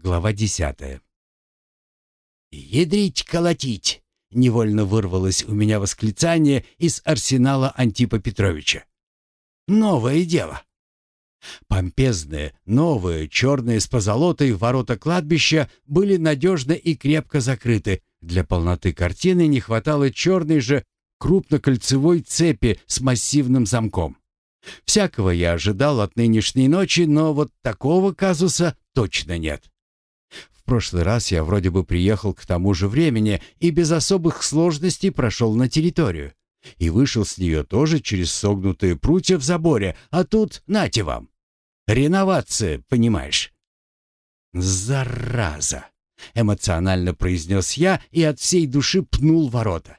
Глава десятая. «Ядрить колотить!» — невольно вырвалось у меня восклицание из арсенала Антипа Петровича. «Новое дело!» Помпезные, новые, черные с позолотой ворота кладбища были надежно и крепко закрыты. Для полноты картины не хватало черной же крупнокольцевой цепи с массивным замком. Всякого я ожидал от нынешней ночи, но вот такого казуса точно нет. Прошлый раз я вроде бы приехал к тому же времени и без особых сложностей прошел на территорию. И вышел с нее тоже через согнутые прутья в заборе, а тут нате вам. Реновация, понимаешь? «Зараза!» — эмоционально произнес я и от всей души пнул ворота.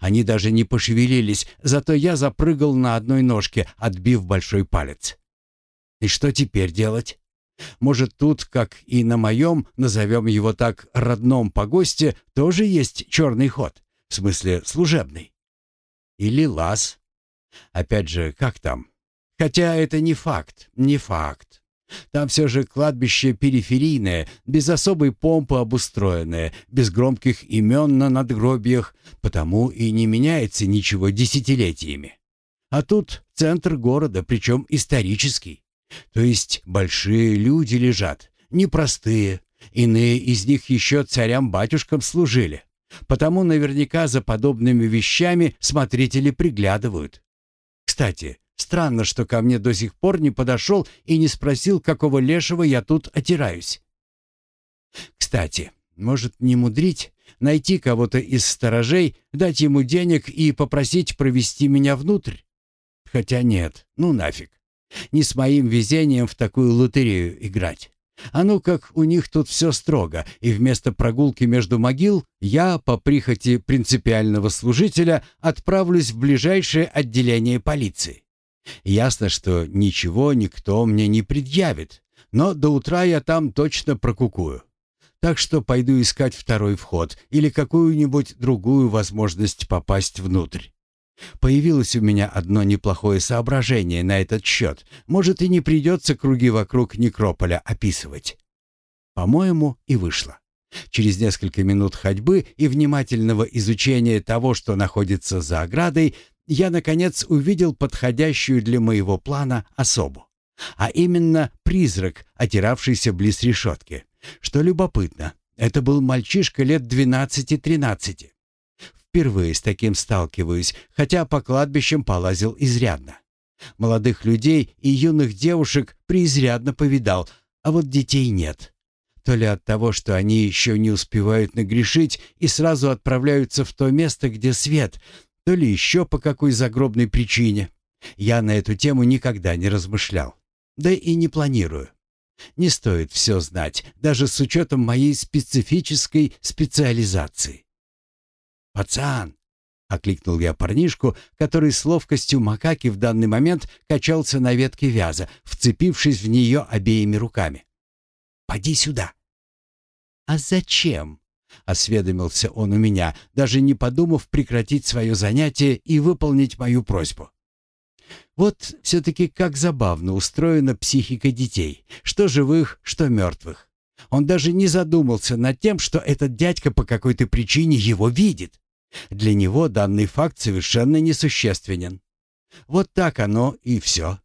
Они даже не пошевелились, зато я запрыгал на одной ножке, отбив большой палец. И что теперь делать? Может, тут, как и на моем, назовем его так, родном погосте, тоже есть черный ход? В смысле, служебный? Или лаз? Опять же, как там? Хотя это не факт, не факт. Там все же кладбище периферийное, без особой помпы обустроенное, без громких имен на надгробиях, потому и не меняется ничего десятилетиями. А тут центр города, причем исторический. То есть большие люди лежат, непростые, иные из них еще царям-батюшкам служили. Потому наверняка за подобными вещами смотрители приглядывают. Кстати, Странно, что ко мне до сих пор не подошел и не спросил, какого лешего я тут отираюсь. Кстати, может не мудрить, найти кого-то из сторожей, дать ему денег и попросить провести меня внутрь? Хотя нет, ну нафиг. Не с моим везением в такую лотерею играть. А ну как у них тут все строго, и вместо прогулки между могил я, по прихоти принципиального служителя, отправлюсь в ближайшее отделение полиции. Ясно, что ничего никто мне не предъявит, но до утра я там точно прокукую. Так что пойду искать второй вход или какую-нибудь другую возможность попасть внутрь. Появилось у меня одно неплохое соображение на этот счет. Может, и не придется круги вокруг некрополя описывать. По-моему, и вышло. Через несколько минут ходьбы и внимательного изучения того, что находится за оградой, я, наконец, увидел подходящую для моего плана особу. А именно призрак, отиравшийся близ решетки. Что любопытно, это был мальчишка лет 12-13. Впервые с таким сталкиваюсь, хотя по кладбищам полазил изрядно. Молодых людей и юных девушек преизрядно повидал, а вот детей нет. То ли от того, что они еще не успевают нагрешить и сразу отправляются в то место, где свет, то ли еще по какой загробной причине. Я на эту тему никогда не размышлял. Да и не планирую. Не стоит все знать, даже с учетом моей специфической специализации. «Пацан!» — окликнул я парнишку, который с ловкостью макаки в данный момент качался на ветке вяза, вцепившись в нее обеими руками. «Поди сюда!» «А зачем?» — осведомился он у меня, даже не подумав прекратить свое занятие и выполнить мою просьбу. Вот все-таки как забавно устроена психика детей, что живых, что мертвых. Он даже не задумался над тем, что этот дядька по какой-то причине его видит. Для него данный факт совершенно несущественен. Вот так оно и все.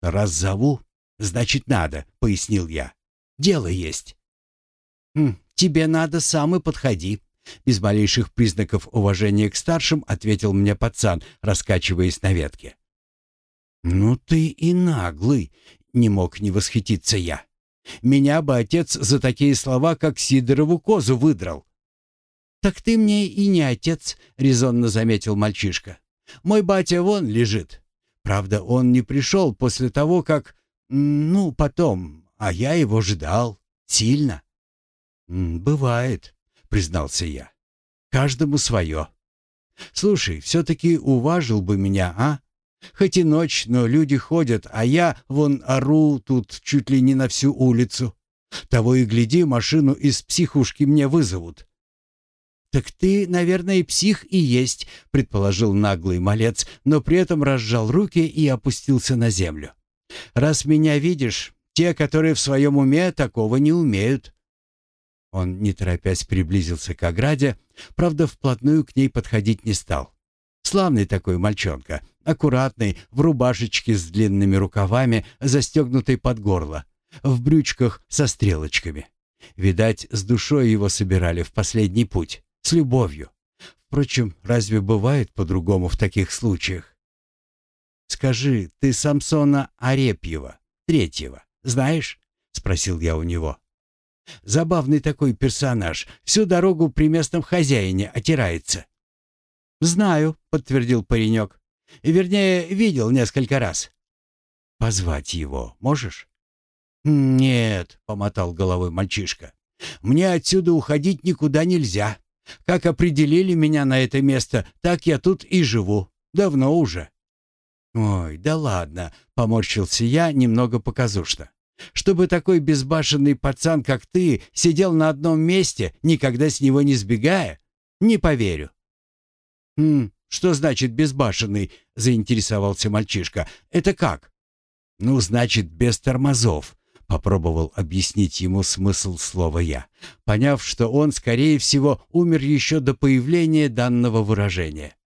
«Раз зову, значит надо», — пояснил я. «Дело есть». «Хм, тебе надо сам и подходи», — без малейших признаков уважения к старшим ответил мне пацан, раскачиваясь на ветке. «Ну ты и наглый!» — не мог не восхититься я. «Меня бы отец за такие слова, как Сидорову козу, выдрал». «Так ты мне и не отец», — резонно заметил мальчишка. «Мой батя вон лежит. Правда, он не пришел после того, как... Ну, потом, а я его ждал. Сильно». «Бывает», — признался я. «Каждому свое. Слушай, все-таки уважил бы меня, а? Хоть и ночь, но люди ходят, а я вон ору тут чуть ли не на всю улицу. Того и гляди, машину из психушки мне вызовут». «Так ты, наверное, псих и есть», — предположил наглый малец, но при этом разжал руки и опустился на землю. «Раз меня видишь, Те, которые в своем уме, такого не умеют». Он, не торопясь, приблизился к ограде, правда, вплотную к ней подходить не стал. Славный такой мальчонка, аккуратный, в рубашечке с длинными рукавами, застегнутой под горло, в брючках со стрелочками. Видать, с душой его собирали в последний путь, с любовью. Впрочем, разве бывает по-другому в таких случаях? «Скажи, ты Самсона Арепьева, третьего, знаешь?» — спросил я у него. «Забавный такой персонаж, всю дорогу при местном хозяине отирается». «Знаю», — подтвердил паренек. «Вернее, видел несколько раз». «Позвать его можешь?» «Нет», — помотал головой мальчишка. «Мне отсюда уходить никуда нельзя. Как определили меня на это место, так я тут и живу. Давно уже». «Ой, да ладно», — поморщился я немного показушно. «Чтобы такой безбашенный пацан, как ты, сидел на одном месте, никогда с него не сбегая? Не поверю». «Хм, что значит безбашенный?» — заинтересовался мальчишка. «Это как?» «Ну, значит, без тормозов», Попробовал объяснить ему смысл слова «я», поняв, что он, скорее всего, умер еще до появления данного выражения.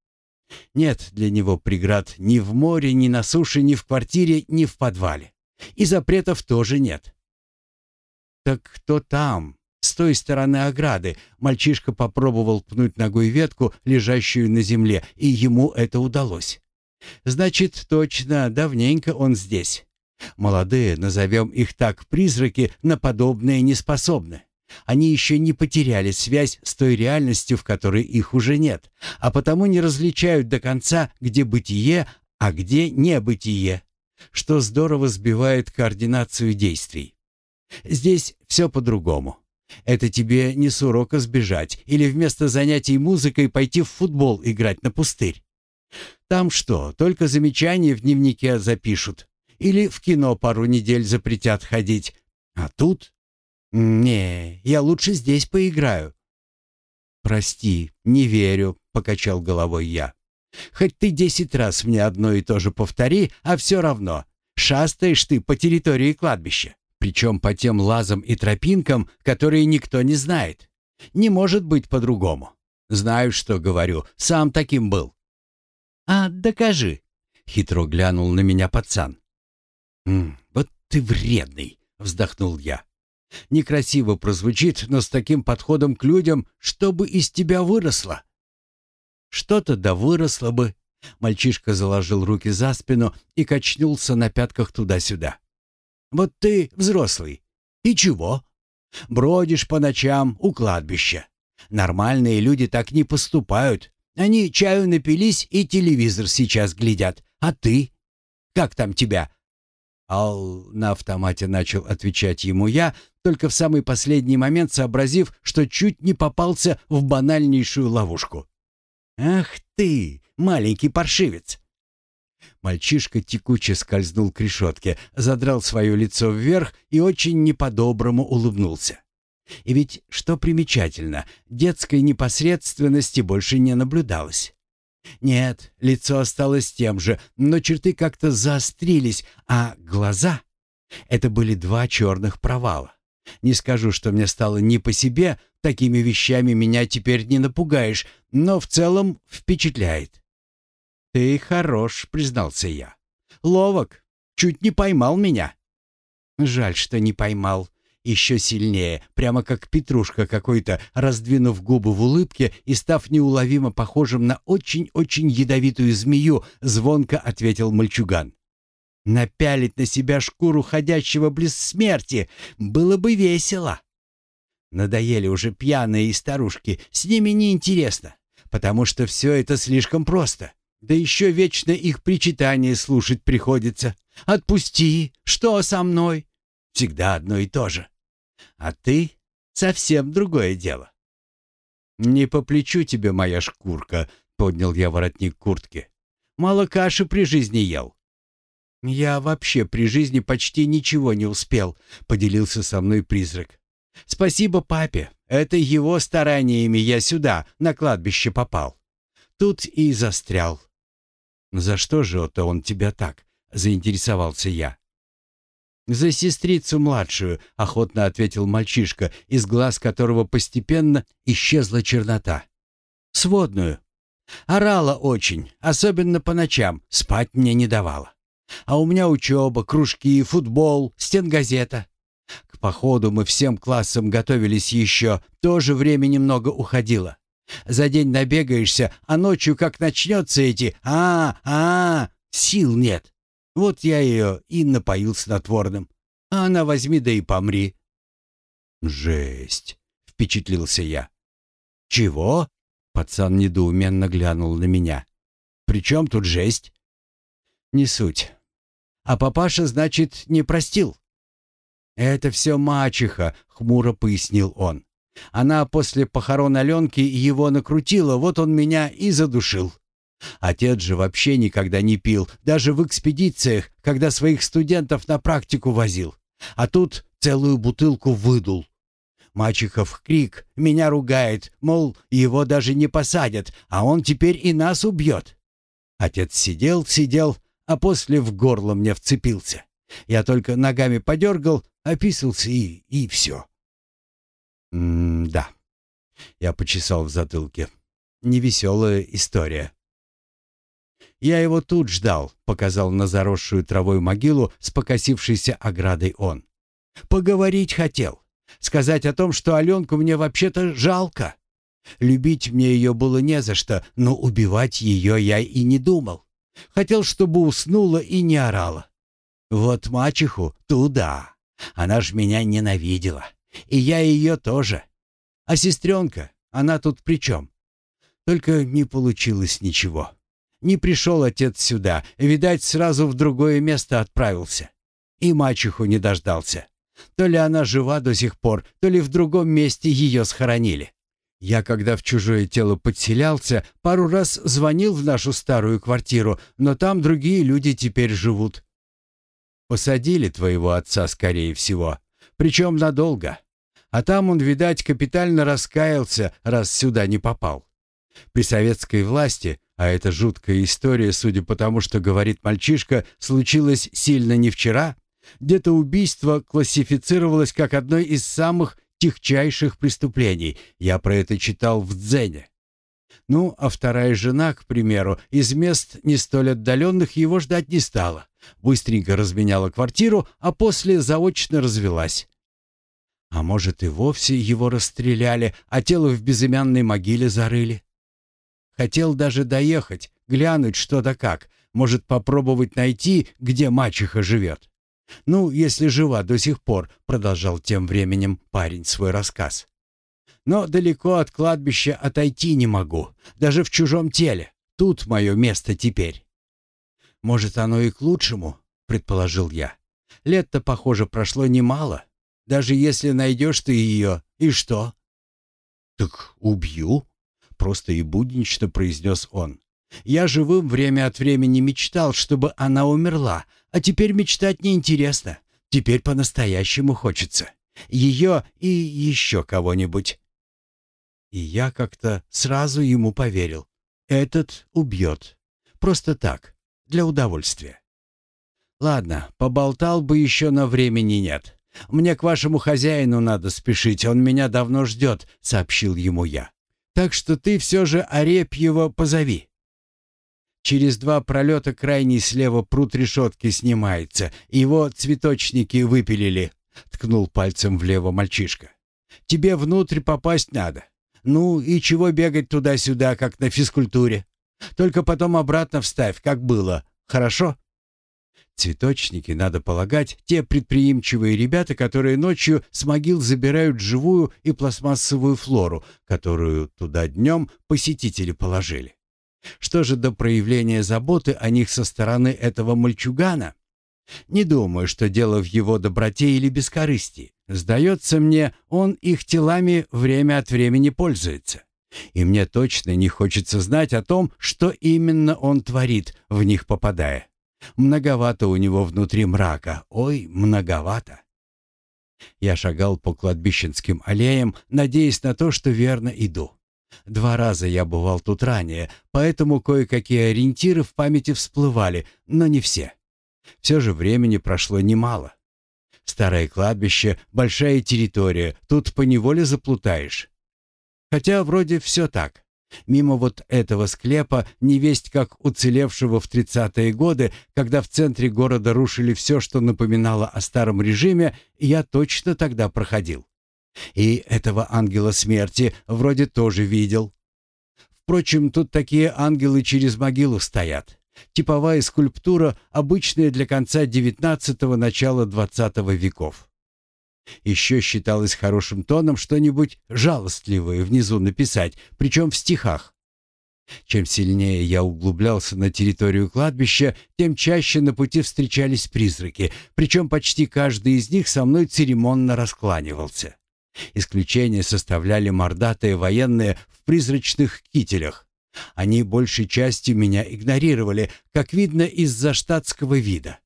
Нет для него преград ни в море, ни на суше, ни в квартире, ни в подвале. И запретов тоже нет. «Так кто там?» С той стороны ограды мальчишка попробовал пнуть ногой ветку, лежащую на земле, и ему это удалось. «Значит, точно, давненько он здесь. Молодые, назовем их так, призраки, на подобное не способны. Они еще не потеряли связь с той реальностью, в которой их уже нет, а потому не различают до конца, где бытие, а где небытие, что здорово сбивает координацию действий. Здесь все по-другому. Это тебе не с урока сбежать или вместо занятий музыкой пойти в футбол играть на пустырь. Там что, только замечания в дневнике запишут, или в кино пару недель запретят ходить. А тут... Не, я лучше здесь поиграю. Прости, не верю, покачал головой я. Хоть ты десять раз мне одно и то же повтори, а все равно. Шастаешь ты по территории кладбища. Причем по тем лазам и тропинкам, которые никто не знает. Не может быть по-другому. Знаю, что говорю, сам таким был. А докажи. Хитро глянул на меня пацан. «Вот ты вредный!» — вздохнул я. «Некрасиво прозвучит, но с таким подходом к людям, чтобы из тебя выросло». «Что-то да выросло бы». Мальчишка заложил руки за спину и качнулся на пятках туда-сюда. «Вот ты взрослый. И чего? Бродишь по ночам у кладбища. Нормальные люди так не поступают. Они чаю напились и телевизор сейчас глядят. А ты? Как там тебя? «Ал...» — на автомате начал отвечать ему я, только в самый последний момент сообразив, что чуть не попался в банальнейшую ловушку. «Ах ты, маленький паршивец!» Мальчишка текуче скользнул к решетке, задрал свое лицо вверх и очень не по-доброму улыбнулся. И ведь, что примечательно, детской непосредственности больше не наблюдалось. Нет, лицо осталось тем же, но черты как-то заострились, а глаза — это были два черных провала. Не скажу, что мне стало не по себе, такими вещами меня теперь не напугаешь, но в целом впечатляет. «Ты хорош», — признался я. «Ловок. Чуть не поймал меня». «Жаль, что не поймал», еще сильнее, прямо как петрушка какой-то, раздвинув губы в улыбке и став неуловимо похожим на очень-очень ядовитую змею, звонко ответил мальчуган. «Напялить на себя шкуру ходящего близ смерти было бы весело». Надоели уже пьяные и старушки, с ними неинтересно, потому что все это слишком просто. Да еще вечно их причитания слушать приходится. «Отпусти! Что со мной?» Всегда одно и то же. А ты — совсем другое дело. «Не по плечу тебе моя шкурка», — поднял я воротник куртки. «Мало каши при жизни ел». «Я вообще при жизни почти ничего не успел», — поделился со мной призрак. «Спасибо папе. Это его стараниями я сюда, на кладбище попал. Тут и застрял». «За что же это он тебя так?» — заинтересовался я. «За сестрицу младшую», — охотно ответил мальчишка, из глаз которого постепенно исчезла чернота. «Сводную. Орала очень, особенно по ночам, спать мне не давала. А у меня учеба, кружки, футбол, стенгазета. К походу мы всем классом готовились еще, тоже время немного уходило. За день набегаешься, а ночью как начнется эти а а, -а сил нет. Вот я ее и напоил снотворным. А она возьми да и помри. «Жесть!» — впечатлился я. «Чего?» — пацан недоуменно глянул на меня. «При чем тут жесть?» «Не суть. А папаша, значит, не простил?» «Это все мачеха», — хмуро пояснил он. «Она после похорон Аленки его накрутила, вот он меня и задушил. Отец же вообще никогда не пил, даже в экспедициях, когда своих студентов на практику возил. А тут целую бутылку выдул. Мачехов крик, меня ругает, мол, его даже не посадят, а он теперь и нас убьет. Отец сидел, сидел, а после в горло мне вцепился. Я только ногами подергал, описался и... и все. «М-да». Я почесал в затылке. Невеселая история. «Я его тут ждал», — показал на заросшую травой могилу с покосившейся оградой он. «Поговорить хотел. Сказать о том, что Аленку мне вообще-то жалко. Любить мне ее было не за что, но убивать ее я и не думал. Хотел, чтобы уснула и не орала. Вот мачеху туда. Она ж меня ненавидела. И я ее тоже. А сестренка, она тут при чем? Только не получилось ничего. Не пришел отец сюда, видать, сразу в другое место отправился. И мачеху не дождался. То ли она жива до сих пор, то ли в другом месте ее схоронили. Я, когда в чужое тело подселялся, пару раз звонил в нашу старую квартиру, но там другие люди теперь живут. Посадили твоего отца, скорее всего. Причем надолго. А там он, видать, капитально раскаялся, раз сюда не попал. При советской власти а эта жуткая история, судя по тому, что говорит мальчишка, случилась сильно не вчера. Где-то убийство классифицировалось как одно из самых тихчайших преступлений. Я про это читал в Дзене. Ну, а вторая жена, к примеру, из мест не столь отдаленных его ждать не стала. Быстренько разменяла квартиру, а после заочно развелась. А может, и вовсе его расстреляли, а тело в безымянной могиле зарыли. Хотел даже доехать, глянуть что да как, может попробовать найти, где мачеха живет. Ну, если жива до сих пор, продолжал тем временем парень свой рассказ. Но далеко от кладбища отойти не могу, даже в чужом теле. Тут мое место теперь. Может, оно и к лучшему, предположил я. Лет-то, похоже, прошло немало. Даже если найдешь ты ее, и что? Так убью, просто и буднично произнес он. «Я живым время от времени мечтал, чтобы она умерла, а теперь мечтать неинтересно. Теперь по-настоящему хочется. Ее и еще кого-нибудь». И я как-то сразу ему поверил. Этот убьет. Просто так, для удовольствия. Ладно, поболтал бы еще, но времени нет. Мне к вашему хозяину надо спешить, он меня давно ждет, сообщил ему я. Так что ты все же Арепьева позови. Через два пролета крайний слева пруд решетки снимается. Его цветочники выпилили. Ткнул пальцем влево мальчишка. Тебе внутрь попасть надо. Ну и чего бегать туда-сюда, как на физкультуре? Только потом обратно вставь, как было. Хорошо? Цветочники, надо полагать, те предприимчивые ребята, которые ночью с могил забирают живую и пластмассовую флору, которую туда днем посетители положили. Что же до проявления заботы о них со стороны этого мальчугана? Не думаю, что дело в его доброте или бескорыстии. Сдается мне, он их телами время от времени пользуется. И мне точно не хочется знать о том, что именно он творит, в них попадая. Многовато у него внутри мрака, ой, многовато. Я шагал по кладбищенским аллеям, надеясь на то, что верно иду. Два раза я бывал тут ранее, поэтому кое-какие ориентиры в памяти всплывали, но не все. Все же времени прошло немало. Старое кладбище, большая территория, тут поневоле заплутаешь. Хотя вроде все так. Мимо вот этого склепа, невесть как уцелевшего в тридцатые годы, когда в центре города рушили все, что напоминало о старом режиме, я точно тогда проходил. И этого ангела смерти вроде тоже видел. Впрочем, тут такие ангелы через могилу стоят. Типовая скульптура, обычная для конца XIX – начала XX веков. Еще считалось хорошим тоном что-нибудь жалостливое внизу написать, причем в стихах. Чем сильнее я углублялся на территорию кладбища, тем чаще на пути встречались призраки, причем почти каждый из них со мной церемонно раскланивался. Исключение составляли мордатые военные в призрачных кителях. Они большей частью меня игнорировали, как видно из-за штатского вида.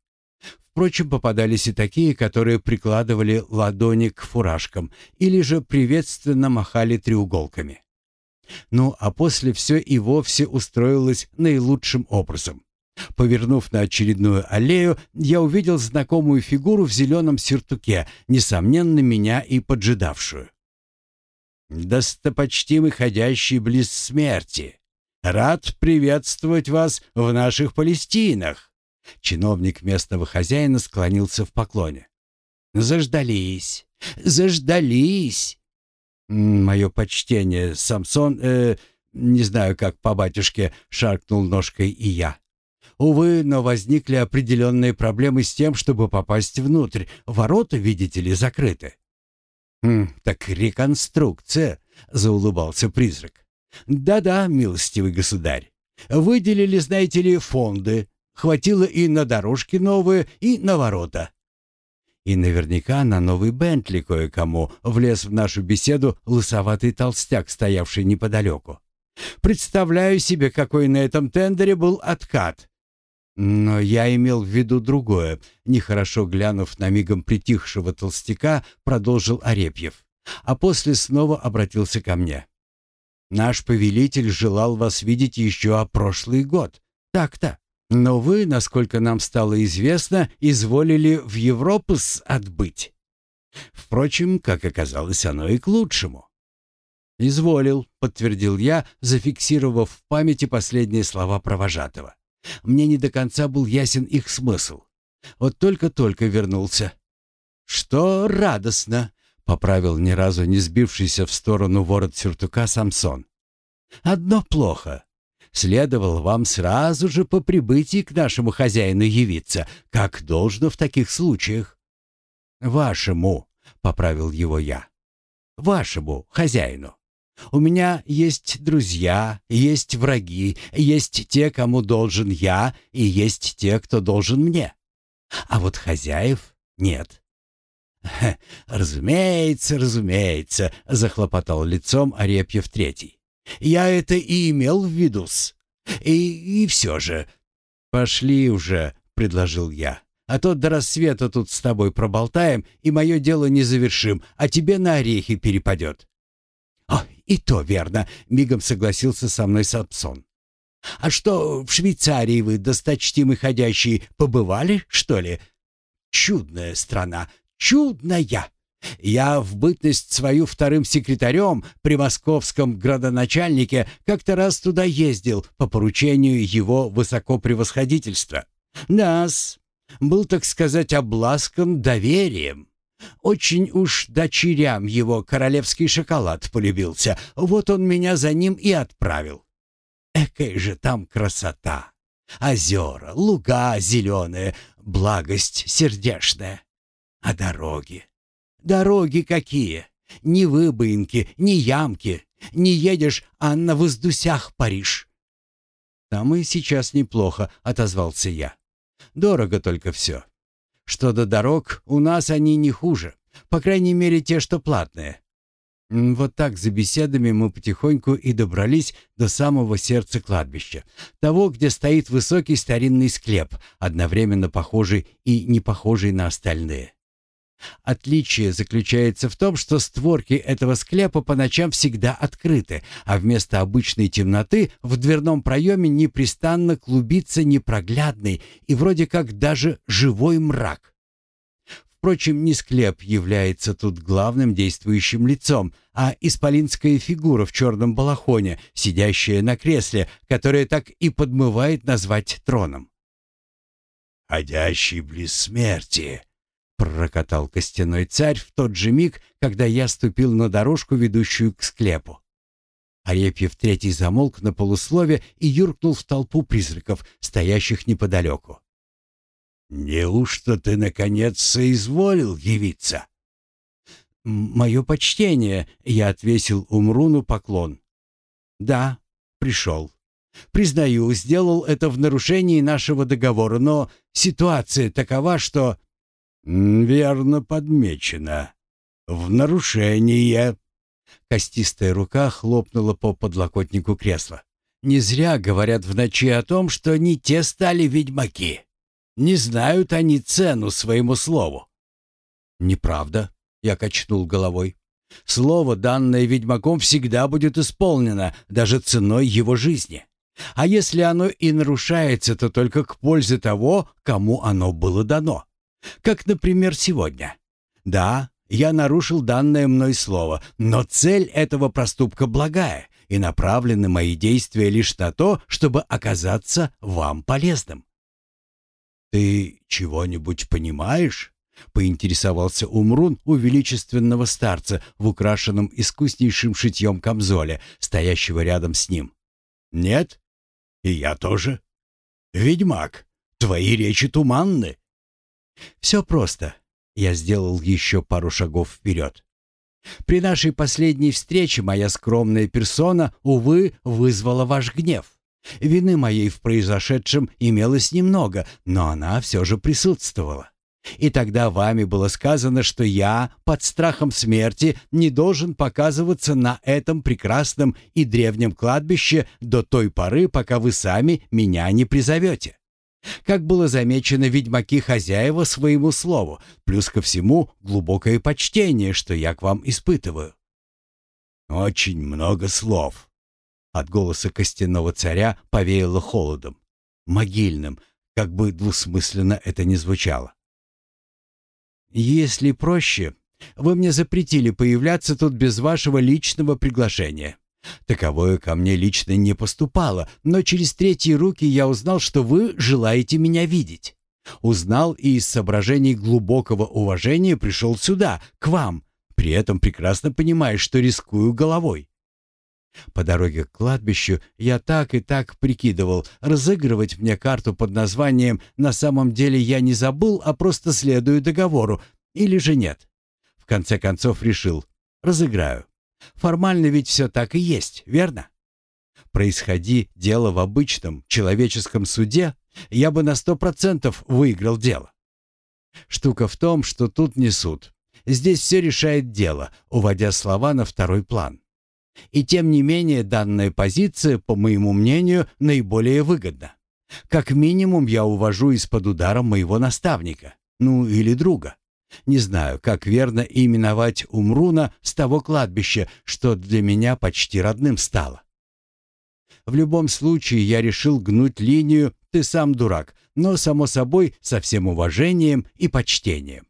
Впрочем, попадались и такие, которые прикладывали ладони к фуражкам или же приветственно махали треуголками. Ну, а после все и вовсе устроилось наилучшим образом. Повернув на очередную аллею, я увидел знакомую фигуру в зеленом сюртуке, несомненно, меня и поджидавшую. «Достопочтимый ходящий близ смерти, рад приветствовать вас в наших Палестинах!» Чиновник местного хозяина склонился в поклоне. «Заждались! Заждались!» «Мое почтение, Самсон, э, не знаю, как по батюшке», — шаркнул ножкой и я. «Увы, но возникли определенные проблемы с тем, чтобы попасть внутрь. Ворота, видите ли, закрыты». «Хм, так реконструкция», — заулыбался призрак. «Да-да, милостивый государь. Выделили, знаете ли, фонды, Хватило и на дорожки новые, и на ворота. И наверняка на новый Бентли кое-кому влез в нашу беседу лысоватый толстяк, стоявший неподалеку. Представляю себе, какой на этом тендере был откат. Но я имел в виду другое. Нехорошо глянув на мигом притихшего толстяка, продолжил Арепьев. А после снова обратился ко мне. «Наш повелитель желал вас видеть еще о прошлый год. Так-то. Но вы, насколько нам стало известно, изволили в Европу с отбыть. Впрочем, как оказалось, оно и к лучшему. «Изволил», — подтвердил я, зафиксировав в памяти последние слова провожатого. Мне не до конца был ясен их смысл. Вот только-только вернулся. «Что радостно», — поправил ни разу не сбившийся в сторону ворот сюртука Самсон. «Одно плохо. Следовало вам сразу же по прибытии к нашему хозяину явиться, как должно в таких случаях. Вашему, поправил его я. Вашему хозяину. У меня есть друзья, есть враги, есть те, кому должен я, и есть те, кто должен мне. А вот хозяев нет. «Разумеется, разумеется», — захлопотал лицом Арепьев Третий. Я это и имел в виду-с. И, и все же...» «Пошли уже», — предложил я. «А то до рассвета тут с тобой проболтаем, и мое дело не завершим, а тебе на орехи перепадет». «О, и то верно», — мигом согласился со мной Сапсон. «А что, в Швейцарии вы, досточтимый ходящий, побывали, что ли? Чудная страна, чудная!» Я в бытность свою вторым секретарем при московском градоначальнике как-то раз туда ездил по поручению его высокопревосходительства. Нас был, так сказать, обласкан доверием. Очень уж дочерям его королевский шоколад полюбился. Вот он меня за ним и отправил. Экая же там красота! Озера, луга зеленые, благость сердечная. А дороги? Дороги какие! Ни выбоинки, ни ямки. Не едешь, а на воздусях паришь. Там и сейчас неплохо, отозвался я. Дорого только все. Что до дорог, у нас они не хуже. По крайней мере, те, что платные. Вот так за беседами мы потихоньку и добрались до самого сердца кладбища, того, где стоит высокий старинный склеп, одновременно похожий и не похожий на остальные. Отличие заключается в том, что створки этого склепа по ночам всегда открыты, а вместо обычной темноты в дверном проеме непрестанно клубится непроглядный и вроде как даже живой мрак. Впрочем, не склеп является тут главным действующим лицом, а исполинская фигура в черном балахоне, сидящая на кресле, которое так и подмывает назвать троном. «Ходящий близ смерти», — пророкотал костяной царь в тот же миг, когда я ступил на дорожку, ведущую к склепу. Арепьев третий замолк на полуслове и юркнул в толпу призраков, стоящих неподалеку. «Неужто ты, наконец, соизволил явиться?» «Мое почтение», — я отвесил Умруну поклон. «Да, пришел. Признаю, сделал это в нарушении нашего договора, но ситуация такова, что...» «Верно подмечено. В нарушение». Костистая рука хлопнула по подлокотнику кресла. «Не зря говорят в ночи о том, что не те стали ведьмаки. Не знают они цену своему слову». «Неправда», — я качнул головой. «Слово, данное ведьмаком, всегда будет исполнено, даже ценой его жизни. А если оно и нарушается, то только к пользе того, кому оно было дано. Как, например, сегодня. Да, я нарушил данное мной слово, но цель этого проступка благая, и направлены мои действия лишь на то, чтобы оказаться вам полезным. «Ты чего-нибудь понимаешь?» — поинтересовался Умрун у величественного старца в украшенном искуснейшим шитьем камзоле, стоящего рядом с ним. «Нет? И я тоже. Ведьмак, твои речи туманны». «Все просто». Я сделал еще пару шагов вперед. «При нашей последней встрече моя скромная персона, увы, вызвала ваш гнев. Вины моей в произошедшем имелось немного, но она все же присутствовала. И тогда вами было сказано, что я, под страхом смерти, не должен показываться на этом прекрасном и древнем кладбище до той поры, пока вы сами меня не призовете. Как было замечено, ведьмаки хозяева своему слову, плюс ко всему глубокое почтение, что я к вам испытываю. «Очень много слов», от голоса костяного царя повеяло холодом. Могильным, как бы двусмысленно это ни звучало. «Если проще, вы мне запретили появляться тут без вашего личного приглашения. Таковое ко мне лично не поступало, но через третьи руки я узнал, что вы желаете меня видеть. Узнал и из соображений глубокого уважения пришел сюда, к вам, при этом прекрасно понимая, что рискую головой. По дороге к кладбищу я так и так прикидывал, разыгрывать мне карту под названием «На самом деле я не забыл, а просто следую договору» или же нет. В конце концов решил «разыграю». Формально ведь все так и есть, верно? Происходи дело в обычном человеческом суде, я бы на сто процентов выиграл дело. Штука в том, что тут не суд. Здесь все решает дело, уводя слова на второй план. И тем не менее данная позиция, по моему мнению, наиболее выгодна. Как минимум я увожу из-под удара моего наставника, ну или друга. Не знаю, как верно именовать Умруна с того кладбища, что для меня почти родным стало. В любом случае я решил гнуть линию «ты сам дурак», но, само собой, со всем уважением и почтением.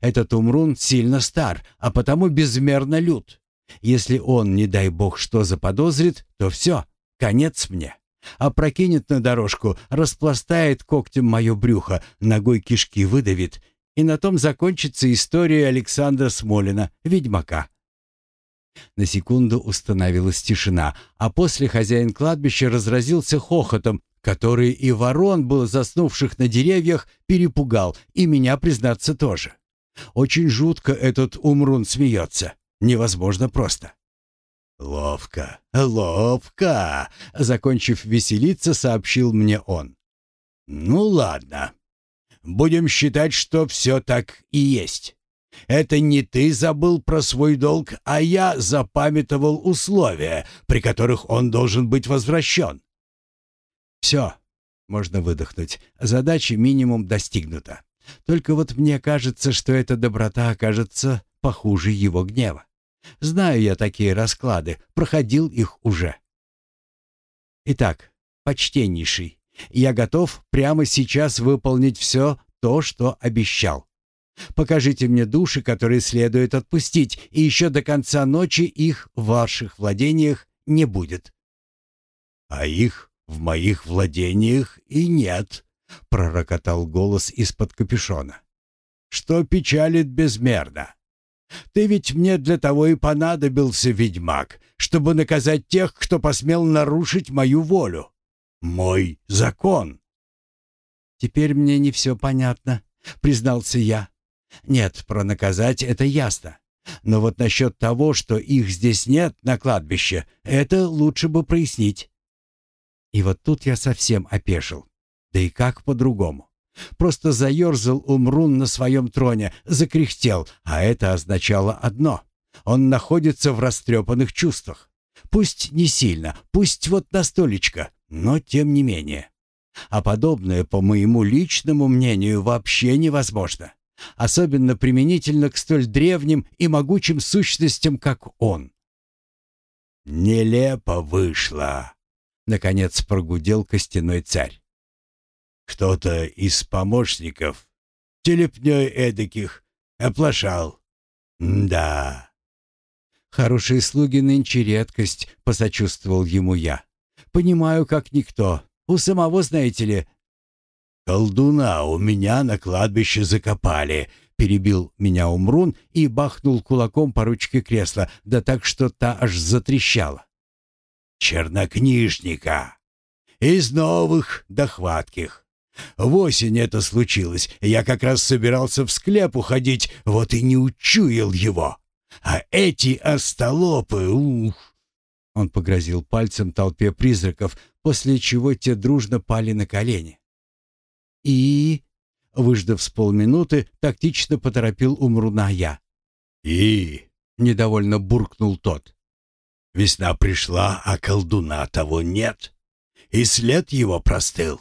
Этот Умрун сильно стар, а потому безмерно лют. Если он, не дай бог, что заподозрит, то все, конец мне. Опрокинет на дорожку, распластает когтем мое брюхо, ногой кишки выдавит, и на том закончится история Александра Смолина, ведьмака. На секунду установилась тишина, а после хозяин кладбища разразился хохотом, который и ворон, был заснувших на деревьях, перепугал, и меня, признаться, тоже. Очень жутко этот умрун смеется невозможно просто. «Ловко, ловко!» — закончив веселиться, сообщил мне он. «Ну ладно. Будем считать, что все так и есть. Это не ты забыл про свой долг, а я запамятовал условия, при которых он должен быть возвращен». «Все, можно выдохнуть. Задача минимум достигнута. Только вот мне кажется, что эта доброта окажется похуже его гнева. Знаю я такие расклады, проходил их уже. Итак, почтеннейший, я готов прямо сейчас выполнить все то, что обещал. Покажите мне души, которые следует отпустить, и еще до конца ночи их в ваших владениях не будет». «А их в моих владениях и нет», — пророкотал голос из-под капюшона. «Что печалит безмерно. Ты ведь мне для того и понадобился, ведьмак, чтобы наказать тех, кто посмел нарушить мою волю. Мой закон». «Теперь мне не все понятно», — признался я. «Нет, про наказать это ясно. Но вот насчет того, что их здесь нет на кладбище, это лучше бы прояснить». И вот тут я совсем опешил. Да и как по-другому? Просто заерзал Умрун на своем троне, закряхтел, а это означало одно. Он находится в растрепанных чувствах. Пусть не сильно, пусть вот на столечко, но тем не менее. А подобное, по моему личному мнению, вообще невозможно. Особенно применительно к столь древним и могучим сущностям, как он. «Нелепо вышло», — наконец прогудел костяной царь. «Кто-то из помощников, телепней эдаких, оплошал. да». «Хорошие слуги нынче редкость», — посочувствовал ему я. «Понимаю, как никто. У самого, знаете ли...» «Колдуна у меня на кладбище закопали», — перебил меня Умрун и бахнул кулаком по ручке кресла, да так, что та аж затрещала. «Чернокнижника! Из новых до хватких. В осень это случилось. Я как раз собирался в склеп уходить, вот и не учуял его. А эти остолопы, ух!» Он погрозил пальцем толпе призраков, после чего те дружно пали на колени. «И...» — выждав с полминуты, тактично поторопил Умруна я. «И...» — недовольно буркнул тот. «Весна пришла, а колдуна того нет. И след его простыл.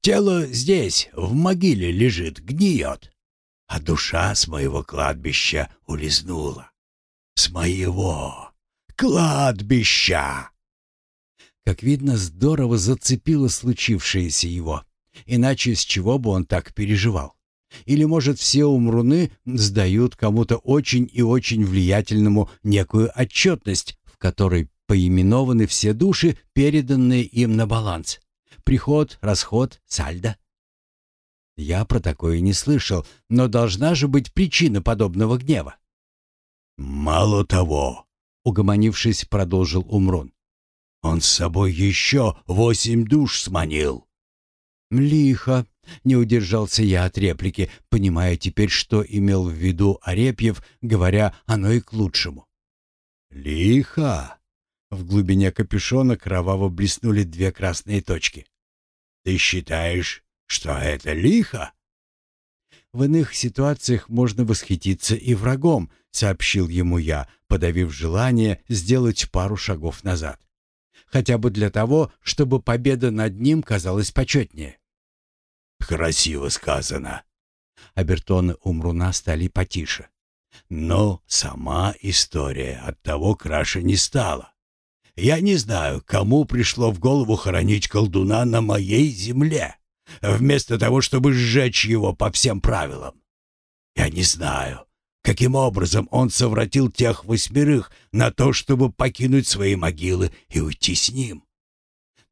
Тело здесь, в могиле лежит, гниет. А душа с моего кладбища улизнула. С моего кладбища!» Как видно, здорово зацепило случившееся его. Иначе с чего бы он так переживал? Или, может, все умруны сдают кому-то очень и очень влиятельному некую отчетность, в которой поименованы все души, переданные им на баланс. Приход, расход, сальдо. Я про такое не слышал, но должна же быть причина подобного гнева. «Мало того», — угомонившись, продолжил Умрун, «он с собой еще восемь душ сманил». «Лихо», — не удержался я от реплики, понимая теперь, что имел в виду Арепьев, говоря «оно и к лучшему». «Лихо!» — в глубине капюшона кроваво блеснули две красные точки. «Ты считаешь, что это лихо?» «В иных ситуациях можно восхититься и врагом», — сообщил ему я, подавив желание сделать пару шагов назад. «Хотя бы для того, чтобы победа над ним казалась почетнее». Красиво сказано. Обертоны Умруна стали потише. Но сама история от того краше не стала. Я не знаю, кому пришло в голову хоронить колдуна на моей земле, вместо того, чтобы сжечь его по всем правилам. Я не знаю, каким образом он совратил тех восьмерых на то, чтобы покинуть свои могилы и уйти с ним.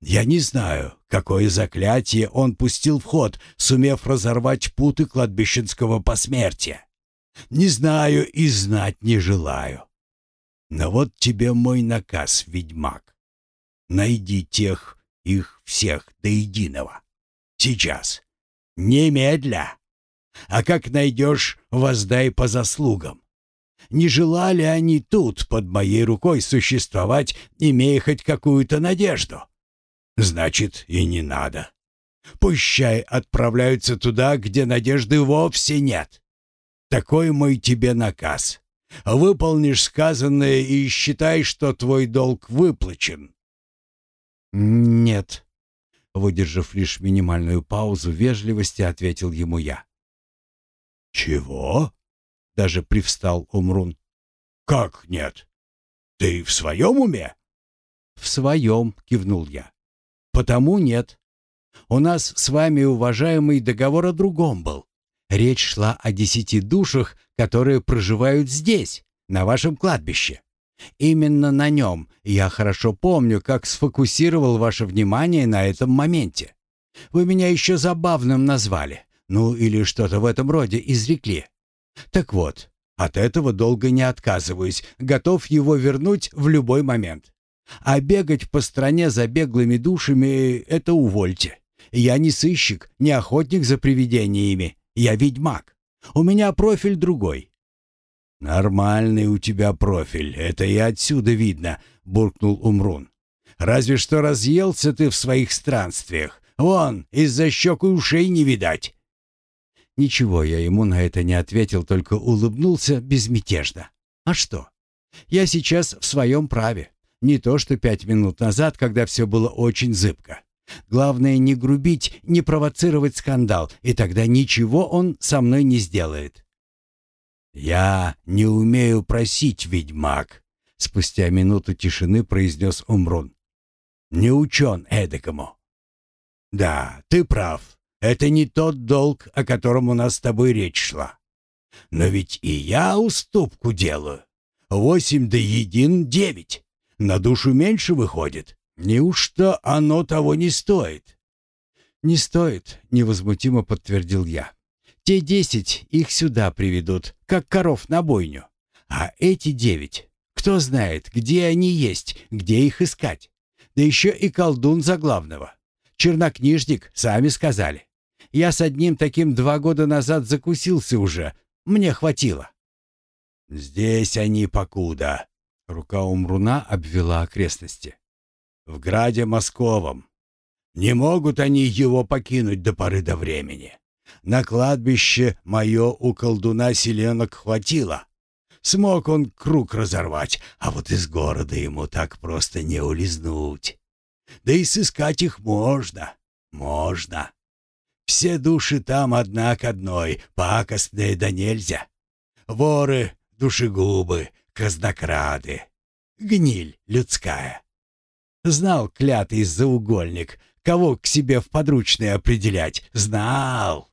Я не знаю, какое заклятие он пустил в ход, сумев разорвать путы кладбищенского посмертия. Не знаю и знать не желаю. Но вот тебе мой наказ, ведьмак. Найди тех, их всех до единого. Сейчас. Немедля. А как найдешь, воздай по заслугам. Не желали они тут, под моей рукой, существовать, имея хоть какую-то надежду? Значит, и не надо. Пущай отправляются туда, где надежды вовсе нет. Такой мой тебе наказ. Выполнишь сказанное и считай, что твой долг выплачен. Нет. Выдержав лишь минимальную паузу вежливости, ответил ему я. Чего? Даже привстал Умрун. Как нет? Ты в своем уме? В своем, кивнул я. Потому нет. У нас с вами, уважаемый, договор о другом был. Речь шла о десяти душах, которые проживают здесь, на вашем кладбище. Именно на нем я хорошо помню, как сфокусировал ваше внимание на этом моменте. Вы меня еще забавным назвали, ну или что-то в этом роде изрекли. Так вот, от этого долго не отказываюсь, готов его вернуть в любой момент. А бегать по стране за беглыми душами — это увольте. Я не сыщик, не охотник за привидениями. Я ведьмак. У меня профиль другой. «Нормальный у тебя профиль, это и отсюда видно», — буркнул Умрун. «Разве что разъелся ты в своих странствиях. Вон, из-за щек и ушей не видать». Ничего я ему на это не ответил, только улыбнулся безмятежно. «А что? Я сейчас в своем праве. Не то, что пять минут назад, когда все было очень зыбко. Главное не грубить, не провоцировать скандал, и тогда ничего он со мной не сделает. «Я не умею просить, ведьмак», — спустя минуту тишины произнес Умрун. «Не учен эдакому». «Да, ты прав. Это не тот долг, о котором у нас с тобой речь шла. Но ведь и я уступку делаю. Восемь да един — девять. На душу меньше выходит. Неужто оно того не стоит?» «Не стоит», — невозмутимо подтвердил я. Те десять их сюда приведут, как коров на бойню. А эти девять, кто знает, где они есть, где их искать. Да еще и колдун за главного. Чернокнижник, сами сказали. Я с одним таким два года назад закусился уже. Мне хватило. «Здесь они покуда», — рука Умруна обвела окрестности. «В граде Московом. Не могут они его покинуть до поры до времени. На кладбище мое у колдуна селенок хватило. Смог он круг разорвать, а вот из города ему так просто не улизнуть. Да и сыскать их можно, можно. Все души там одна к одной, пакостные да нельзя. Воры, душегубы, казнокрады, гниль людская. Знал клятый заугольник, кого к себе в подручные определять, знал.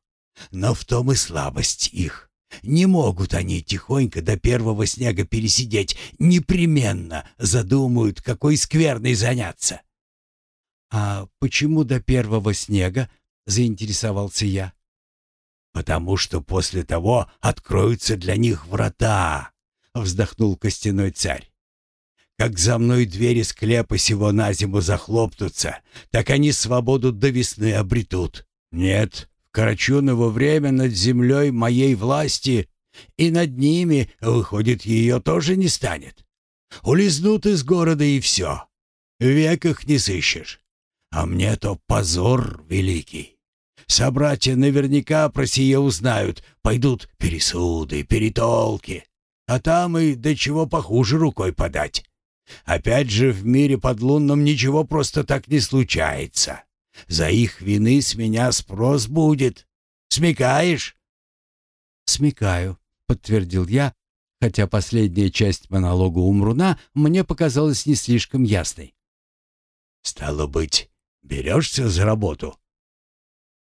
Но в том и слабость их. Не могут они тихонько до первого снега пересидеть, непременно задумают, какой скверной заняться. «А почему до первого снега?» — заинтересовался я. «Потому что после того откроются для них врата», — вздохнул костяной царь. «Как за мной двери склепа сего на зиму захлопнутся, так они свободу до весны обретут. Нет, Карачуново время над землей моей власти, и над ними, выходит, ее тоже не станет. Улизнут из города и все. Век их не сыщешь. А мне то позор великий. Собратья наверняка про сие узнают, пойдут пересуды, перетолки. А там и до чего похуже рукой подать. Опять же, в мире подлунном ничего просто так не случается. За их вины с меня спрос будет. Смекаешь?» «Смекаю», — подтвердил я, хотя последняя часть монолога Умруна мне показалась не слишком ясной. «Стало быть, берешься за работу?»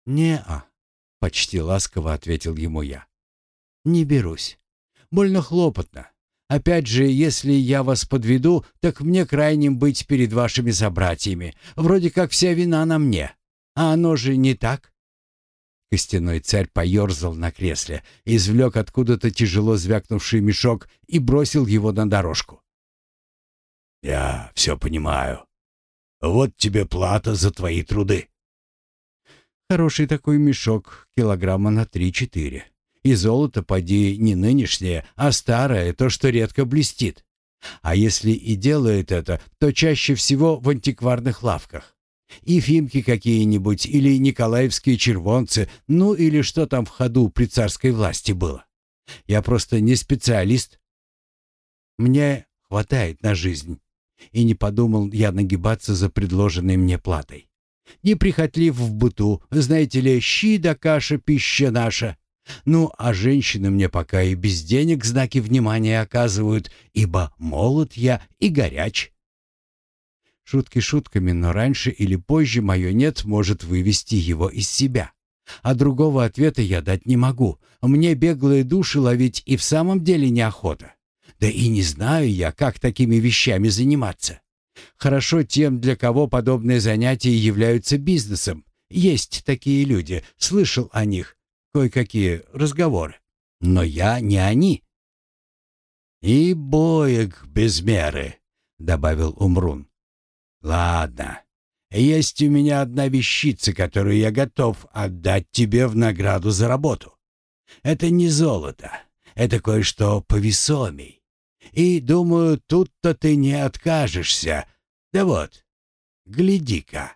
«Не-а», — почти ласково ответил ему я. «Не берусь. Больно хлопотно. Опять же, если я вас подведу, так мне крайним быть перед вашими собратьями. Вроде как вся вина на мне. А оно же не так. Костяной царь поерзал на кресле, извлек откуда-то тяжело звякнувший мешок и бросил его на дорожку. «Я все понимаю. Вот тебе плата за твои труды». Хороший такой мешок, килограмма на три-четыре. И золото, поди, не нынешнее, а старое, то, что редко блестит. А если и делает это, то чаще всего в антикварных лавках. Ефимки какие-нибудь или николаевские червонцы, ну или что там в ходу при царской власти было. Я просто не специалист. Мне хватает на жизнь. И не подумал я нагибаться за предложенной мне платой. Неприхотлив в быту, знаете ли, щи да каша пища наша. Ну, а женщины мне пока и без денег знаки внимания оказывают, ибо молод я и горяч. Шутки шутками, но раньше или позже мое «нет» может вывести его из себя. А другого ответа я дать не могу. Мне беглые души ловить и в самом деле неохота. Да и не знаю я, как такими вещами заниматься. Хорошо тем, для кого подобные занятия являются бизнесом. Есть такие люди, слышал о них кое-какие разговоры. Но я не они. «И боек без меры», — добавил Умрун. «Ладно, есть у меня одна вещица, которую я готов отдать тебе в награду за работу. Это не золото, это кое-что повесомей. И, думаю, тут-то ты не откажешься. Да вот, гляди-ка».